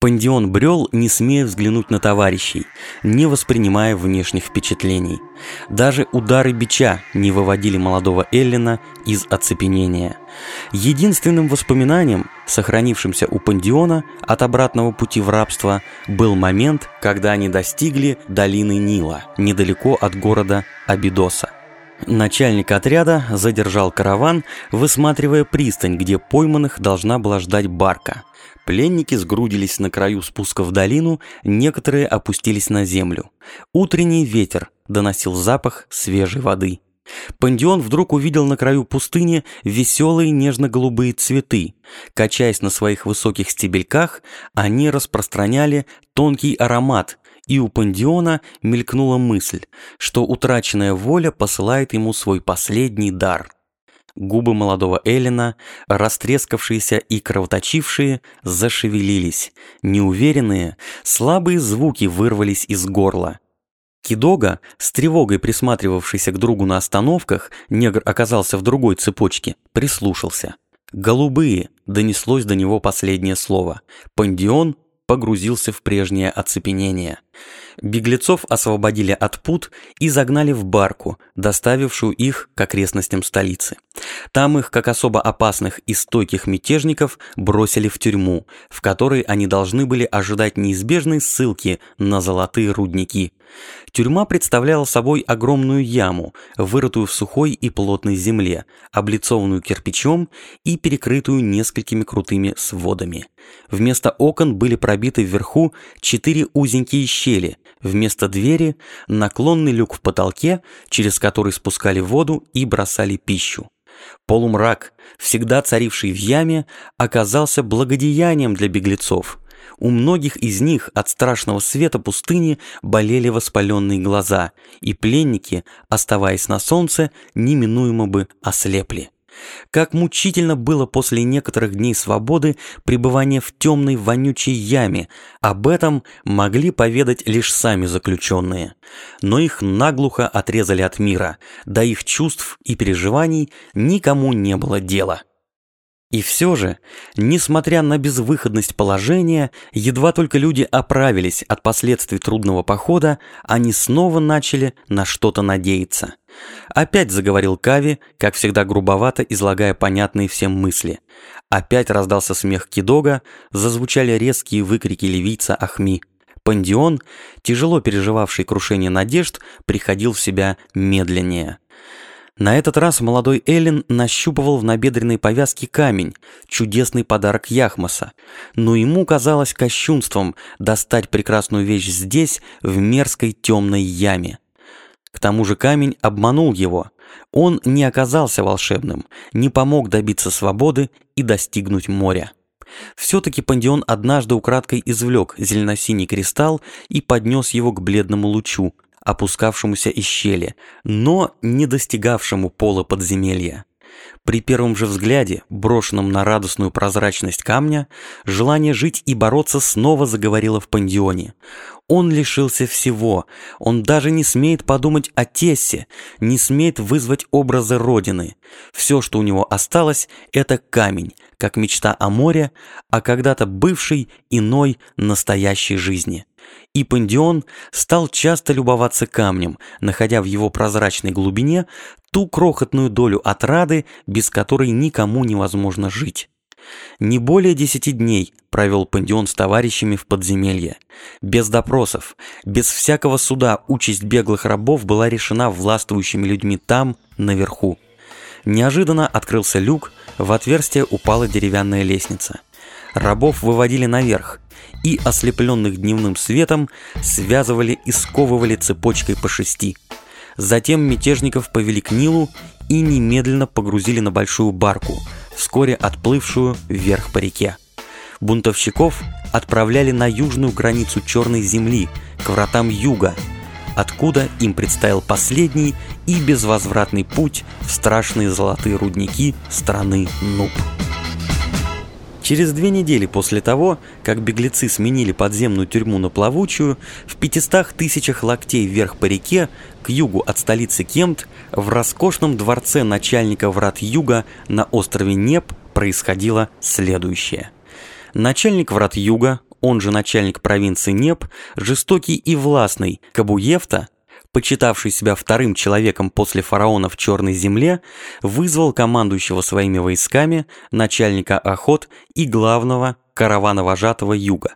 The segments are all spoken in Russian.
Пандион брел, не смея взглянуть на товарищей, не воспринимая внешних впечатлений. Даже удары бича не выводили молодого Эллина из оцепенения. Единственным воспоминанием, сохранившимся у Пандиона от обратного пути в рабство, был момент, когда они достигли долины Нила, недалеко от города Абидоса. Начальник отряда задержал караван, высматривая пристань, где пойманных должна была ждать барка. Пленники сгрудились на краю спуска в долину, некоторые опустились на землю. Утренний ветер доносил запах свежей воды. Пандион вдруг увидел на краю пустыни веселые нежно-голубые цветы. Качаясь на своих высоких стебельках, они распространяли тонкий аромат, и у Пандиона мелькнула мысль, что утраченная воля посылает ему свой последний дар. Губы молодого Эллина, растрескавшиеся и кровоточившие, зашевелились. Неуверенные, слабые звуки вырвались из горла. Кидога, с тревогой присматривавшийся к другу на остановках, негр оказался в другой цепочке, прислушался. «Голубые!» — донеслось до него последнее слово. Пандион погрузился в прежнее оцепенение. Беглецов освободили от пут и загнали в барку, доставившую их к окрестностям столицы. Там их, как особо опасных и стойких мятежников, бросили в тюрьму, в которой они должны были ожидать неизбежной ссылки на золотые рудники. Тюрьма представляла собой огромную яму, вырытую в сухой и плотной земле, облицованную кирпичом и перекрытую несколькими крутыми сводами. Вместо окон были пробиты вверху четыре узенькие щели, вместо двери наклонный люк в потолке, через который спускали воду и бросали пищу. Полумрак, всегда царивший в яме, оказался благодеянием для беглецов – у многих из них от страшного света пустыни болели воспаленные глаза, и пленники, оставаясь на солнце, неминуемо бы ослепли. Как мучительно было после некоторых дней свободы пребывание в темной вонючей яме, об этом могли поведать лишь сами заключенные. Но их наглухо отрезали от мира, до их чувств и переживаний никому не было дела. И все же, несмотря на безвыходность положения, едва только люди оправились от последствий трудного похода, они снова начали на что-то надеяться. Опять заговорил Кави, как всегда грубовато излагая понятные всем мысли. Опять раздался смех Кидога, зазвучали резкие выкрики ливийца Ахми. Пандион, тяжело переживавший крушение надежд, приходил в себя медленнее. На этот раз молодой Эллен нащупывал в набедренной повязке камень, чудесный подарок Яхмаса, но ему казалось кощунством достать прекрасную вещь здесь, в мерзкой темной яме. К тому же камень обманул его. Он не оказался волшебным, не помог добиться свободы и достигнуть моря. Все-таки Пандион однажды украдкой извлек зеленосиний кристалл и поднес его к бледному лучу, опускавшемуся из щели, но не достигавшему пола подземелья. При первом же взгляде, брошенном на радостную прозрачность камня, желание жить и бороться снова заговорило в пандионе. Он лишился всего, он даже не смеет подумать о Тессе, не смеет вызвать образы Родины. Все, что у него осталось, это камень, как мечта о море, а когда-то бывшей иной настоящей жизни. И Пандион стал часто любоваться камнем, находя в его прозрачной глубине ту крохотную долю отрады, без которой никому невозможно жить. Не более десяти дней провел Пандион с товарищами в подземелье. Без допросов, без всякого суда участь беглых рабов была решена властвующими людьми там, наверху. Неожиданно открылся люк, в отверстие упала деревянная лестница. Рабов выводили наверх и, ослепленных дневным светом, связывали и сковывали цепочкой по шести. Затем мятежников повели к Нилу и немедленно погрузили на большую барку, вскоре отплывшую вверх по реке. Бунтовщиков отправляли на южную границу Черной земли, к вратам юга, откуда им предстоял последний и безвозвратный путь в страшные золотые рудники страны Нуб. Через две недели после того, как беглецы сменили подземную тюрьму на плавучую, в 500 тысячах локтей вверх по реке, к югу от столицы Кемт, в роскошном дворце начальника врат юга на острове Неп происходило следующее. Начальник врат юга, он же начальник провинции Неп, жестокий и властный Кабуевта, почитавший себя вторым человеком после фараона в Черной земле, вызвал командующего своими войсками, начальника охот и главного каравана-вожатого юга.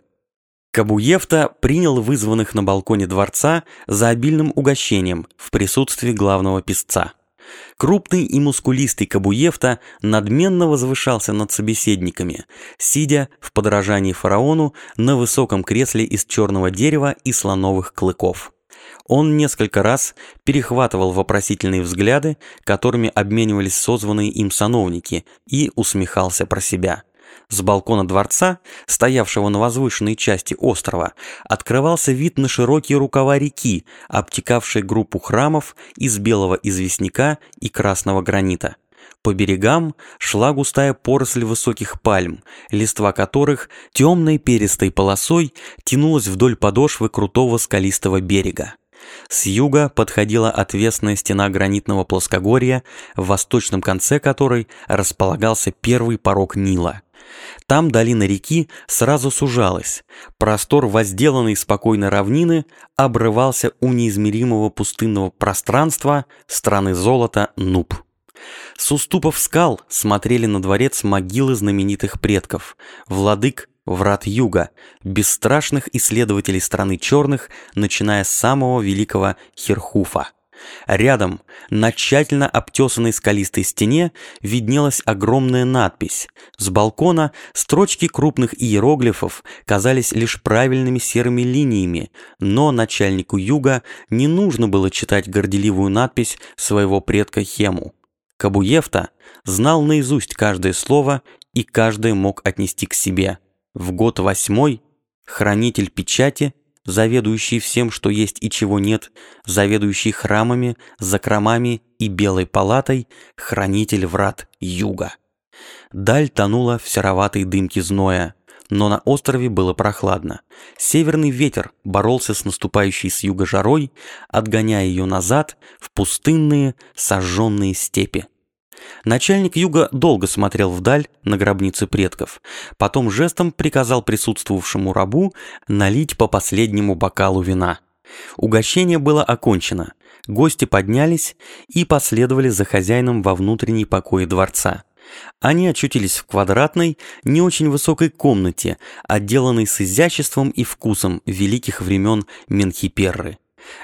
Кабуевта принял вызванных на балконе дворца за обильным угощением в присутствии главного писца. Крупный и мускулистый Кабуевта надменно возвышался над собеседниками, сидя в подражании фараону на высоком кресле из черного дерева и слоновых клыков. Он несколько раз перехватывал вопросительные взгляды, которыми обменивались созванные им сановники, и усмехался про себя. С балкона дворца, стоявшего на возвышенной части острова, открывался вид на широкие рукава реки, обтекавшие группу храмов из белого известняка и красного гранита. По берегам шла густая поросль высоких пальм, листва которых темной перистой полосой тянулась вдоль подошвы крутого скалистого берега. С юга подходила отвесная стена гранитного плоскогорья, в восточном конце которой располагался первый порог Нила. Там долина реки сразу сужалась. Простор возделанной спокойной равнины обрывался у неизмеримого пустынного пространства страны золота Нуб. С уступов скал смотрели на дворец могилы знаменитых предков, владык врат юга, бесстрашных исследователей страны черных, начиная с самого великого Херхуфа. Рядом, на тщательно обтесанной скалистой стене, виднелась огромная надпись. С балкона строчки крупных иероглифов казались лишь правильными серыми линиями, но начальнику юга не нужно было читать горделивую надпись своего предка Хему. Кабуевта знал наизусть каждое слово и каждое мог отнести к себе – в год восьмой хранитель печати, заведующий всем, что есть и чего нет, заведующий храмами, закромами и белой палатой, хранитель врат юга. Даль тонула в сероватой дымке зноя, но на острове было прохладно. Северный ветер боролся с наступающей с юга жарой, отгоняя ее назад в пустынные сожженные степи. Начальник юга долго смотрел вдаль на гробницы предков, потом жестом приказал присутствовавшему рабу налить по последнему бокалу вина. Угощение было окончено, гости поднялись и последовали за хозяином во внутренний покой дворца. Они очутились в квадратной, не очень высокой комнате, отделанной с изяществом и вкусом великих времен Менхиперры.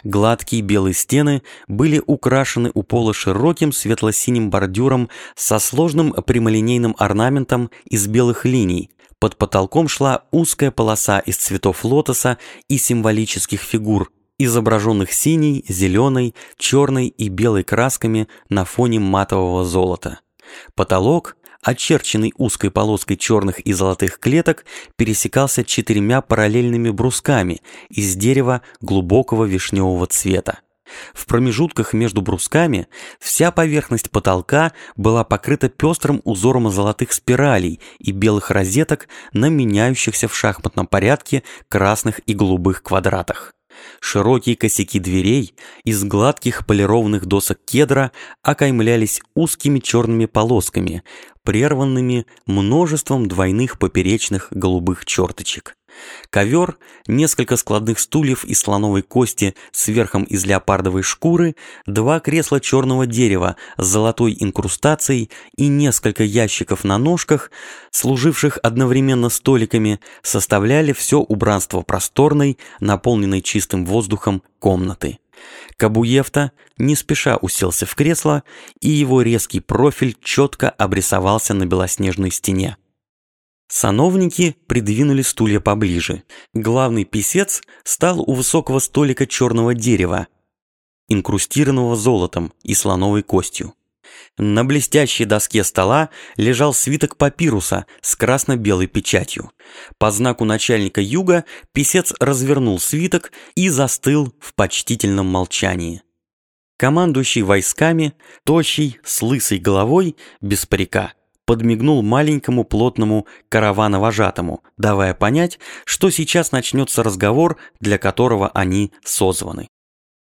Гладкие белые стены были украшены у пола широким светло-синим бордюром со сложным прямолинейным орнаментом из белых линий. Под потолком шла узкая полоса из цветов лотоса и символических фигур, изображенных синей, зеленой, черной и белой красками на фоне матового золота. Потолок очерченный узкой полоской черных и золотых клеток, пересекался четырьмя параллельными брусками из дерева глубокого вишневого цвета. В промежутках между брусками вся поверхность потолка была покрыта пестрым узором золотых спиралей и белых розеток на меняющихся в шахматном порядке красных и голубых квадратах. Широкие косяки дверей из гладких полированных досок кедра окаймлялись узкими черными полосками, прерванными множеством двойных поперечных голубых черточек. Ковер, несколько складных стульев из слоновой кости с верхом из леопардовой шкуры, два кресла черного дерева с золотой инкрустацией и несколько ящиков на ножках, служивших одновременно столиками, составляли все убранство просторной, наполненной чистым воздухом комнаты. Кабуевта не спеша уселся в кресло, и его резкий профиль четко обрисовался на белоснежной стене. Сановники придвинули стулья поближе. Главный писец стал у высокого столика черного дерева, инкрустированного золотом и слоновой костью. На блестящей доске стола лежал свиток папируса с красно-белой печатью. По знаку начальника юга писец развернул свиток и застыл в почтительном молчании. Командующий войсками, тощий, с лысой головой, без парика, подмигнул маленькому плотному каравановожатому, давая понять, что сейчас начнется разговор, для которого они созваны.